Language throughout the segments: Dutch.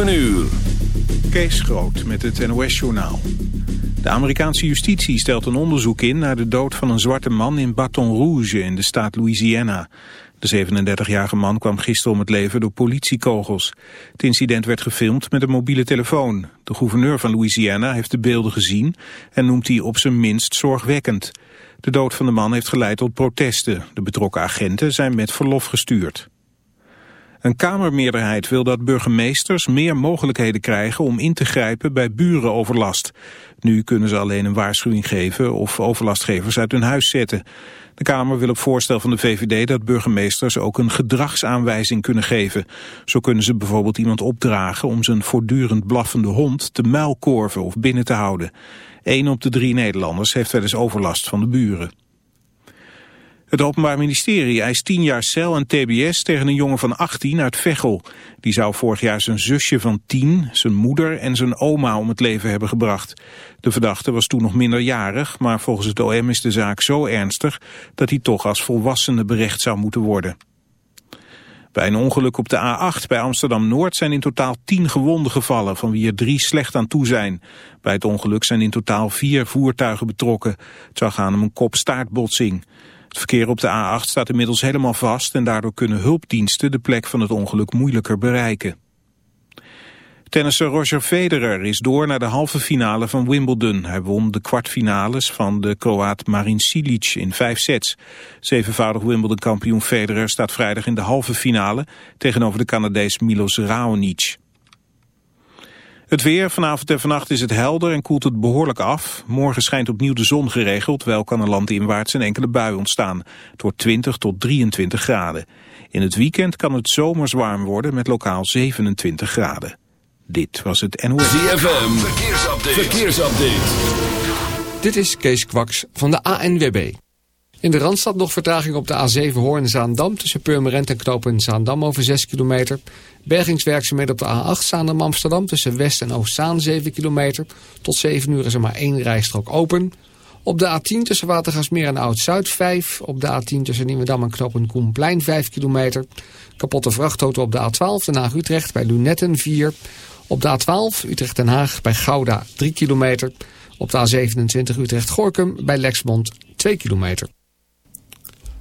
7 uur. Kees Groot met het NOS-journaal. De Amerikaanse justitie stelt een onderzoek in naar de dood van een zwarte man in Baton Rouge in de staat Louisiana. De 37-jarige man kwam gisteren om het leven door politiekogels. Het incident werd gefilmd met een mobiele telefoon. De gouverneur van Louisiana heeft de beelden gezien en noemt die op zijn minst zorgwekkend. De dood van de man heeft geleid tot protesten. De betrokken agenten zijn met verlof gestuurd. Een Kamermeerderheid wil dat burgemeesters meer mogelijkheden krijgen om in te grijpen bij burenoverlast. Nu kunnen ze alleen een waarschuwing geven of overlastgevers uit hun huis zetten. De Kamer wil op voorstel van de VVD dat burgemeesters ook een gedragsaanwijzing kunnen geven. Zo kunnen ze bijvoorbeeld iemand opdragen om zijn voortdurend blaffende hond te muilkorven of binnen te houden. Eén op de drie Nederlanders heeft wel eens overlast van de buren. Het Openbaar Ministerie eist 10 jaar cel en tbs tegen een jongen van 18 uit Veghel. Die zou vorig jaar zijn zusje van 10, zijn moeder en zijn oma om het leven hebben gebracht. De verdachte was toen nog minderjarig, maar volgens het OM is de zaak zo ernstig dat hij toch als volwassene berecht zou moeten worden. Bij een ongeluk op de A8 bij Amsterdam-Noord zijn in totaal 10 gewonden gevallen, van wie er drie slecht aan toe zijn. Bij het ongeluk zijn in totaal vier voertuigen betrokken. Het zou gaan om een kop-staartbotsing. Het verkeer op de A8 staat inmiddels helemaal vast en daardoor kunnen hulpdiensten de plek van het ongeluk moeilijker bereiken. Tennisser Roger Federer is door naar de halve finale van Wimbledon. Hij won de kwartfinales van de Kroaat Marin Cilic in vijf sets. Zevenvoudig Wimbledon-kampioen Federer staat vrijdag in de halve finale tegenover de Canadees Milos Raonic. Het weer, vanavond en vannacht is het helder en koelt het behoorlijk af. Morgen schijnt opnieuw de zon geregeld, wel kan een landinwaarts een enkele bui ontstaan. Het wordt 20 tot 23 graden. In het weekend kan het zomers warm worden met lokaal 27 graden. Dit was het NOS. ZFM, verkeersupdate. verkeersupdate. Dit is Kees Kwaks van de ANWB. In de Randstad nog vertraging op de A7 Hoorn-Zaandam... tussen Purmerend en Knopen Zaandam over 6 kilometer. Bergingswerkzaamheden op de A8 Zaandam-Amsterdam... tussen West- en Oostzaan 7 kilometer. Tot 7 uur is er maar één rijstrook open. Op de A10 tussen Watergasmeer en Oud-Zuid 5. Op de A10 tussen Nieuwedam en Knopen Koenplein 5 kilometer. Kapotte vrachtauto op de A12 Den Haag-Utrecht bij Lunetten 4. Op de A12 Utrecht-Den Haag bij Gouda 3 kilometer. Op de A27 Utrecht-Gorkum bij Lexmond 2 kilometer.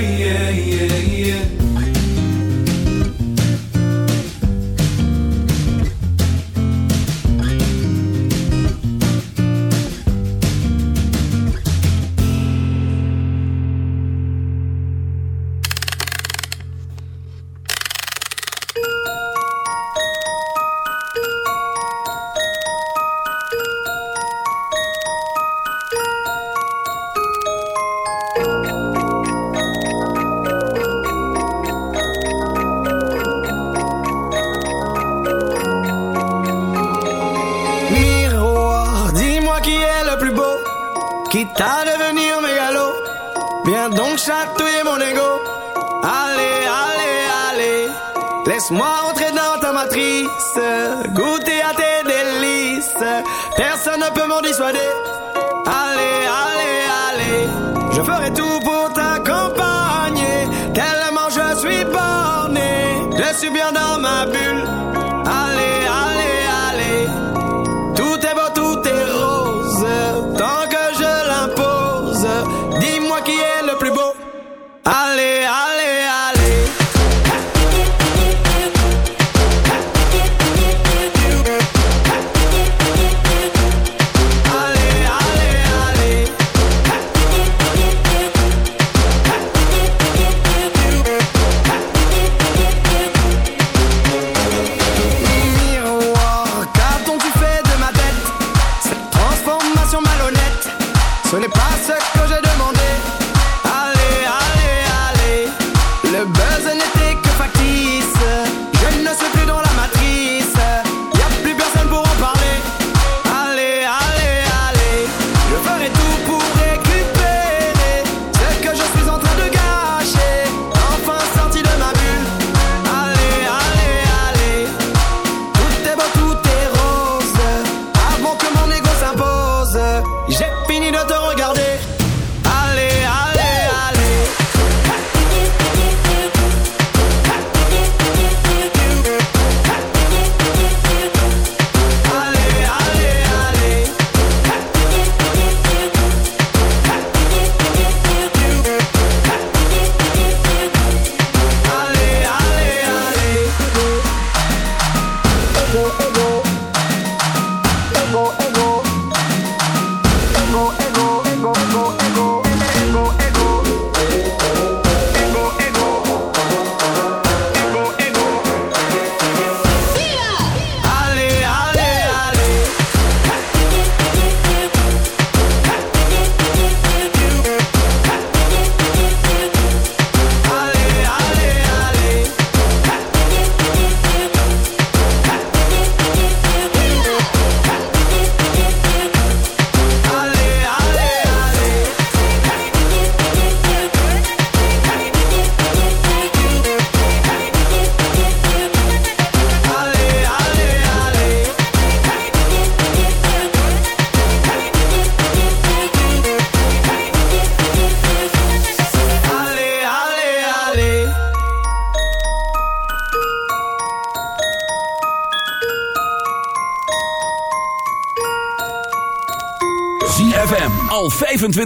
yeah, yeah, yeah.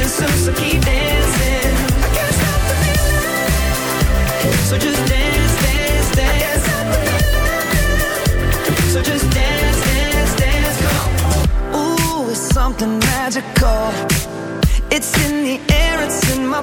It's so sweet this, this I got to feel it So just dance, dance, dance. Up the feeling. So just dance, dance, dance. Go Ooh, it's something magical. It's in the air, it's in my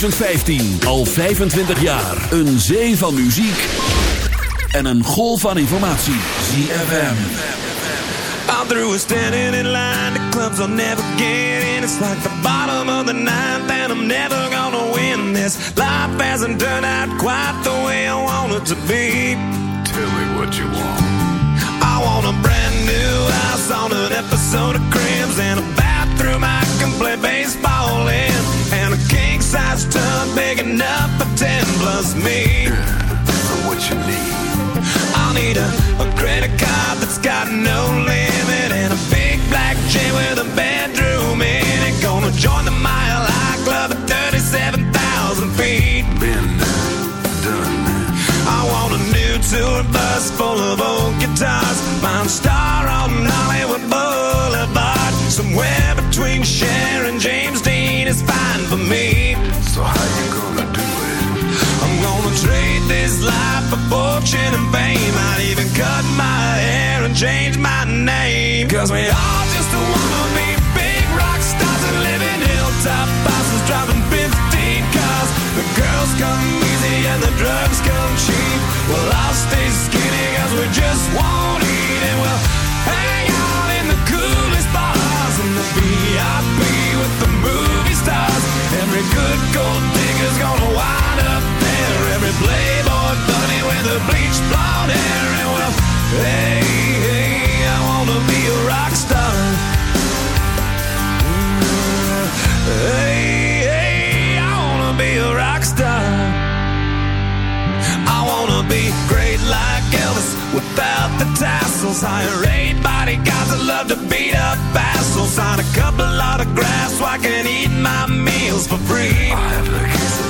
2015 al 25 jaar. Een zee van muziek en een golf van informatie. ZFM. I'm through standing in line. The clubs I'll never get in. It's like the bottom of the ninth, and I'm never gonna win this. Life hasn't turned out quite the way I want it to be. Tell me what you want. I want a brand new house on an episode of Cribs and a bathroom I can play baseball in, and size tub big enough for ten plus me. For what you need. I'll need a, a credit card that's got no limit and a big black chain with a bedroom in it. Gonna join the Mile High Club at 37,000 feet. Been done. I want a new tour bus full of old guitars. Mine star fortune and fame. I'd even cut my hair and change my name. Cause we all just wanna be Hey, hey, I wanna be a rock star. Hey, hey, I wanna be a rock star. I wanna be great like Elvis without the tassels. Hire love to beat up assholes. Sign a couple autographs so I can eat my meals for free. I have the kisses.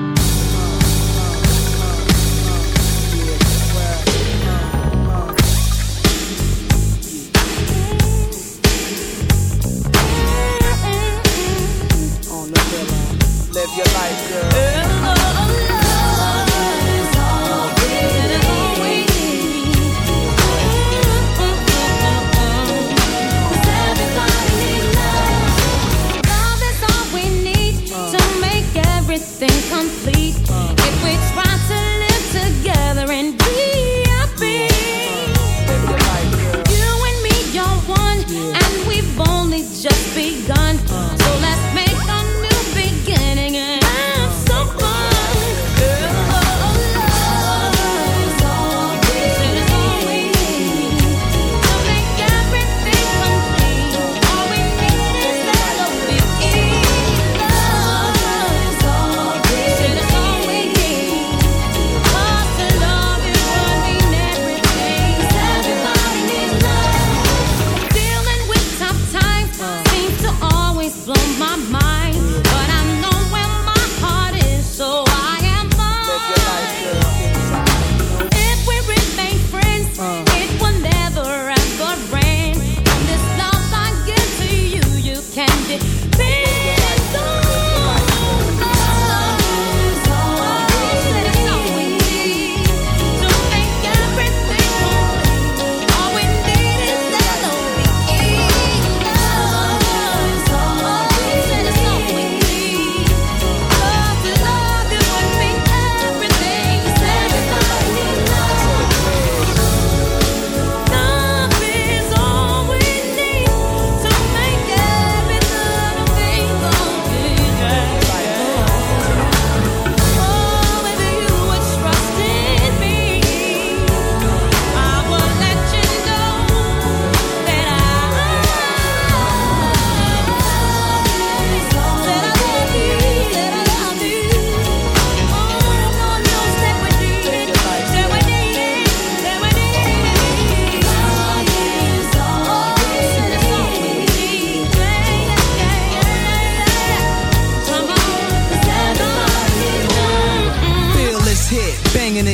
Girl.